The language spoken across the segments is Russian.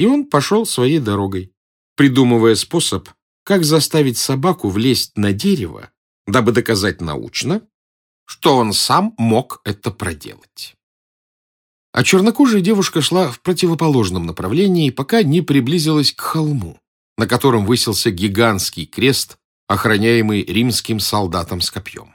И он пошел своей дорогой, придумывая способ, как заставить собаку влезть на дерево, дабы доказать научно, что он сам мог это проделать. А чернокожая девушка шла в противоположном направлении, пока не приблизилась к холму, на котором высился гигантский крест, охраняемый римским солдатом с копьем.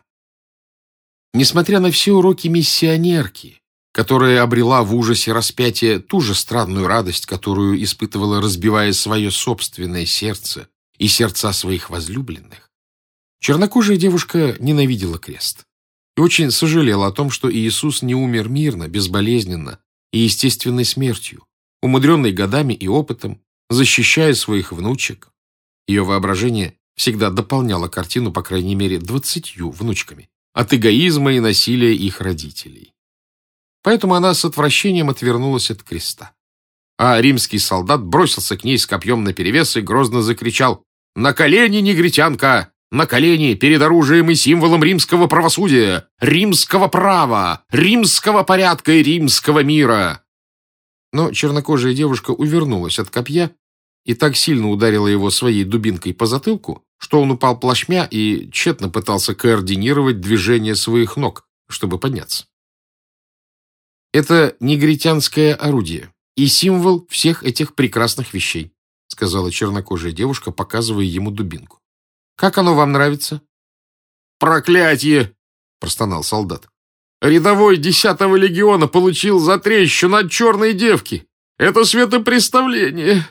Несмотря на все уроки миссионерки, которая обрела в ужасе распятия ту же странную радость, которую испытывала, разбивая свое собственное сердце и сердца своих возлюбленных, чернокожая девушка ненавидела крест и очень сожалела о том, что Иисус не умер мирно, безболезненно и естественной смертью, умудренной годами и опытом, защищая своих внучек. Ее воображение всегда дополняло картину, по крайней мере, двадцатью внучками, от эгоизма и насилия их родителей. Поэтому она с отвращением отвернулась от креста. А римский солдат бросился к ней с копьем наперевес и грозно закричал «На колени, негритянка! На колени перед оружием и символом римского правосудия, римского права, римского порядка и римского мира!» Но чернокожая девушка увернулась от копья и так сильно ударила его своей дубинкой по затылку, что он упал плашмя и тщетно пытался координировать движение своих ног, чтобы подняться. «Это негритянское орудие и символ всех этих прекрасных вещей», сказала чернокожая девушка, показывая ему дубинку. «Как оно вам нравится?» «Проклятье!» — простонал солдат. «Рядовой десятого легиона получил за трещину от черной девки. Это светопреставление!»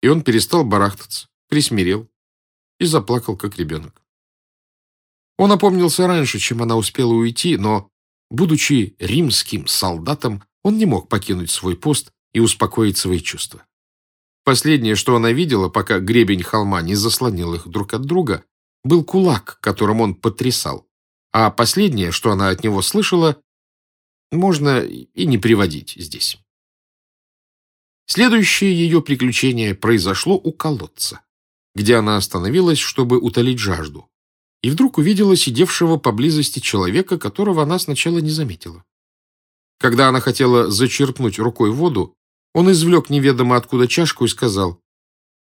И он перестал барахтаться, присмирел и заплакал, как ребенок. Он опомнился раньше, чем она успела уйти, но, будучи римским солдатом, он не мог покинуть свой пост и успокоить свои чувства. Последнее, что она видела, пока гребень холма не заслонил их друг от друга, был кулак, которым он потрясал. А последнее, что она от него слышала, можно и не приводить здесь. Следующее ее приключение произошло у колодца, где она остановилась, чтобы утолить жажду, и вдруг увидела сидевшего поблизости человека, которого она сначала не заметила. Когда она хотела зачерпнуть рукой воду, он извлек неведомо откуда чашку и сказал,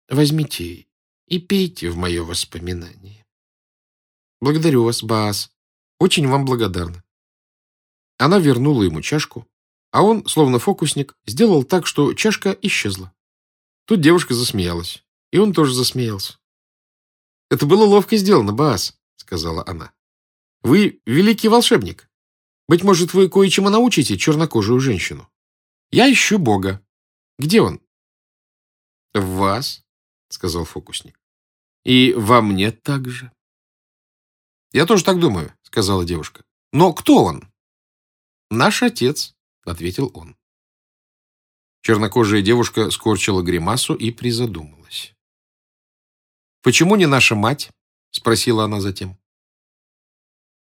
«Возьмите и пейте в мое воспоминание». «Благодарю вас, Баас. Очень вам благодарна». Она вернула ему чашку, а он, словно фокусник, сделал так, что чашка исчезла. Тут девушка засмеялась, и он тоже засмеялся. «Это было ловко сделано, Баас», — сказала она. «Вы великий волшебник. Быть может, вы кое-чему научите чернокожую женщину. Я ищу Бога. Где он?» «В вас», — сказал фокусник. «И во мне также». «Я тоже так думаю», — сказала девушка. «Но кто он?» «Наш отец», — ответил он. Чернокожая девушка скорчила гримасу и призадумалась. «Почему не наша мать?» — спросила она затем.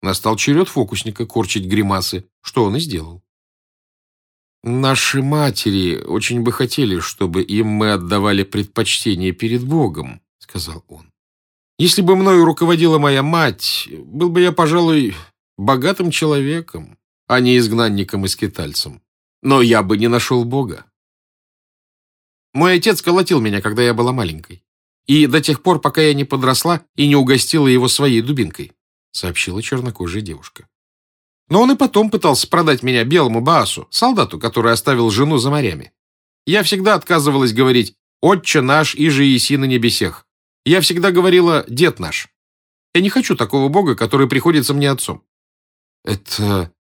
Настал черед фокусника корчить гримасы, что он и сделал. «Наши матери очень бы хотели, чтобы им мы отдавали предпочтение перед Богом», — сказал он. «Если бы мною руководила моя мать, был бы я, пожалуй, богатым человеком а не изгнанником и скитальцем. Но я бы не нашел Бога. Мой отец колотил меня, когда я была маленькой. И до тех пор, пока я не подросла и не угостила его своей дубинкой, сообщила чернокожая девушка. Но он и потом пытался продать меня белому Баасу, солдату, который оставил жену за морями. Я всегда отказывалась говорить «Отче наш, и же еси на небесех». Я всегда говорила «Дед наш». Я не хочу такого Бога, который приходится мне отцом. Это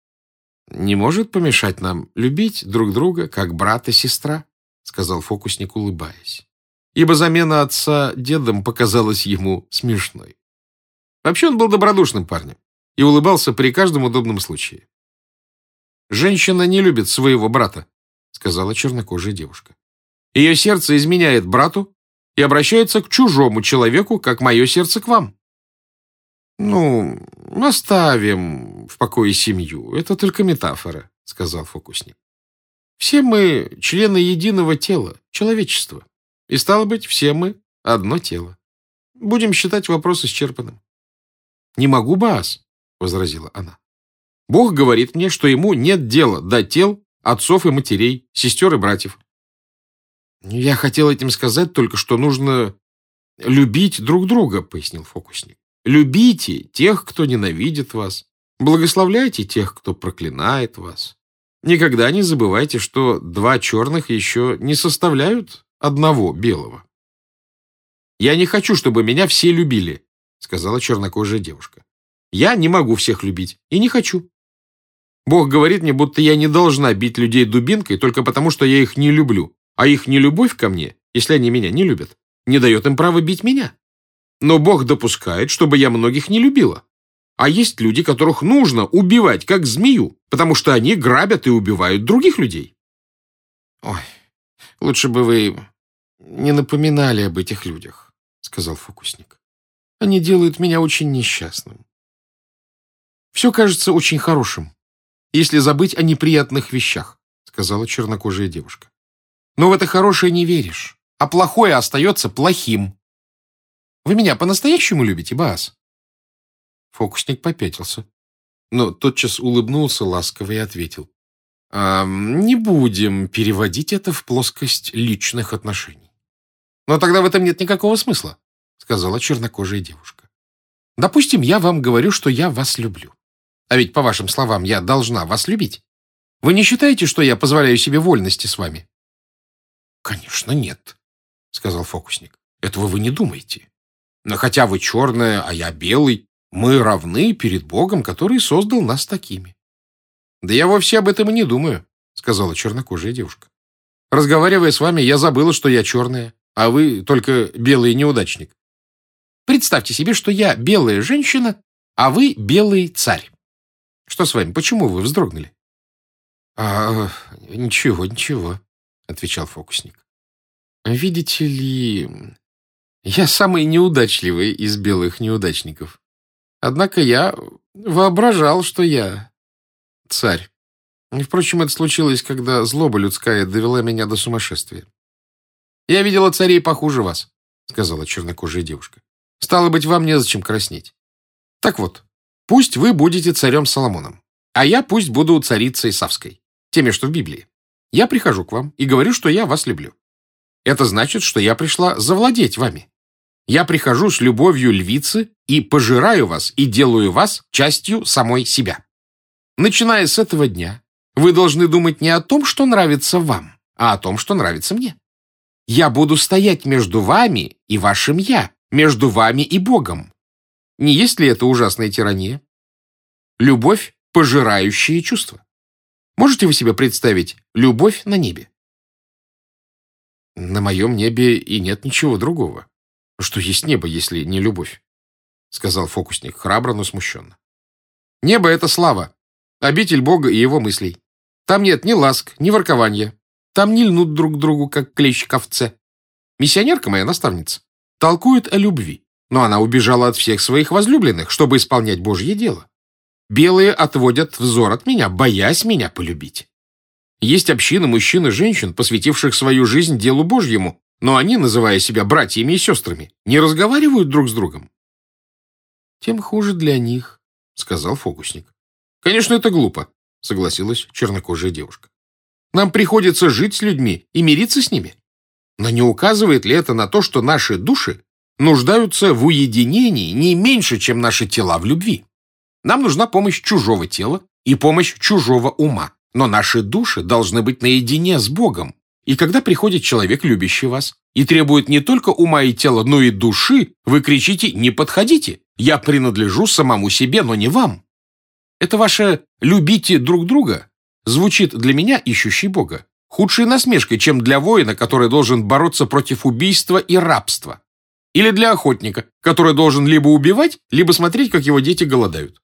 не может помешать нам любить друг друга, как брат и сестра», — сказал фокусник, улыбаясь. Ибо замена отца дедом показалась ему смешной. Вообще он был добродушным парнем и улыбался при каждом удобном случае. «Женщина не любит своего брата», — сказала чернокожая девушка. «Ее сердце изменяет брату и обращается к чужому человеку, как мое сердце к вам». «Ну, оставим в покое семью. Это только метафора», — сказал фокусник. «Все мы члены единого тела, человечества. И, стало быть, все мы одно тело. Будем считать вопрос исчерпанным». «Не могу, Баас», — возразила она. «Бог говорит мне, что ему нет дела до тел отцов и матерей, сестер и братьев. Я хотел этим сказать только, что нужно любить друг друга, пояснил фокусник. Любите тех, кто ненавидит вас. Благословляйте тех, кто проклинает вас. Никогда не забывайте, что два черных еще не составляют одного белого. «Я не хочу, чтобы меня все любили», — сказала чернокожая девушка. «Я не могу всех любить и не хочу. Бог говорит мне, будто я не должна бить людей дубинкой только потому, что я их не люблю, а их нелюбовь ко мне, если они меня не любят, не дает им права бить меня. Но Бог допускает, чтобы я многих не любила. А есть люди, которых нужно убивать, как змею, потому что они грабят и убивают других людей. Ой, лучше бы вы не напоминали об этих людях, сказал фокусник. Они делают меня очень несчастным. Все кажется очень хорошим, если забыть о неприятных вещах, сказала чернокожая девушка. Но в это хорошее не веришь, а плохое остается плохим. Вы меня по-настоящему любите, Баас? Фокусник попятился, но тотчас улыбнулся ласково и ответил. «А, «Не будем переводить это в плоскость личных отношений». «Но тогда в этом нет никакого смысла», — сказала чернокожая девушка. «Допустим, я вам говорю, что я вас люблю. А ведь, по вашим словам, я должна вас любить. Вы не считаете, что я позволяю себе вольности с вами?» «Конечно, нет», — сказал фокусник. «Этого вы не думаете. Но хотя вы черная, а я белый, мы равны перед Богом, который создал нас такими». «Да я вовсе об этом и не думаю», — сказала чернокожая девушка. «Разговаривая с вами, я забыла, что я черная, а вы только белый неудачник. Представьте себе, что я белая женщина, а вы белый царь. Что с вами? Почему вы вздрогнули?» «А, ничего, ничего», — отвечал фокусник. «Видите ли, я самый неудачливый из белых неудачников. Однако я воображал, что я царь. Впрочем, это случилось, когда злоба людская довела меня до сумасшествия. «Я видела царей похуже вас», — сказала чернокожая девушка. «Стало быть, вам незачем краснеть. Так вот, пусть вы будете царем Соломоном, а я пусть буду царицей Савской, теми, что в Библии. Я прихожу к вам и говорю, что я вас люблю. Это значит, что я пришла завладеть вами. Я прихожу с любовью львицы и пожираю вас и делаю вас частью самой себя. Начиная с этого дня, вы должны думать не о том, что нравится вам, а о том, что нравится мне. Я буду стоять между вами и вашим «я», между вами и Богом. Не есть ли это ужасная тирания? Любовь – пожирающее чувство. Можете вы себе представить любовь на небе? На моем небе и нет ничего другого. Что есть небо, если не любовь? Сказал фокусник храбро, но смущенно. Небо — это слава, обитель Бога и его мыслей. Там нет ни ласк, ни воркования. Там не льнут друг другу, как клещ к овце. Миссионерка моя наставница толкует о любви, но она убежала от всех своих возлюбленных, чтобы исполнять Божье дело. Белые отводят взор от меня, боясь меня полюбить. Есть общины мужчин и женщин, посвятивших свою жизнь делу Божьему, но они, называя себя братьями и сестрами, не разговаривают друг с другом. «Тем хуже для них», — сказал фокусник. «Конечно, это глупо», — согласилась чернокожая девушка. «Нам приходится жить с людьми и мириться с ними. Но не указывает ли это на то, что наши души нуждаются в уединении не меньше, чем наши тела в любви? Нам нужна помощь чужого тела и помощь чужого ума, но наши души должны быть наедине с Богом, и когда приходит человек, любящий вас, и требует не только ума и тела, но и души, вы кричите «не подходите», «я принадлежу самому себе, но не вам». Это ваше «любите друг друга» звучит для меня, ищущий Бога, худшей насмешкой, чем для воина, который должен бороться против убийства и рабства. Или для охотника, который должен либо убивать, либо смотреть, как его дети голодают.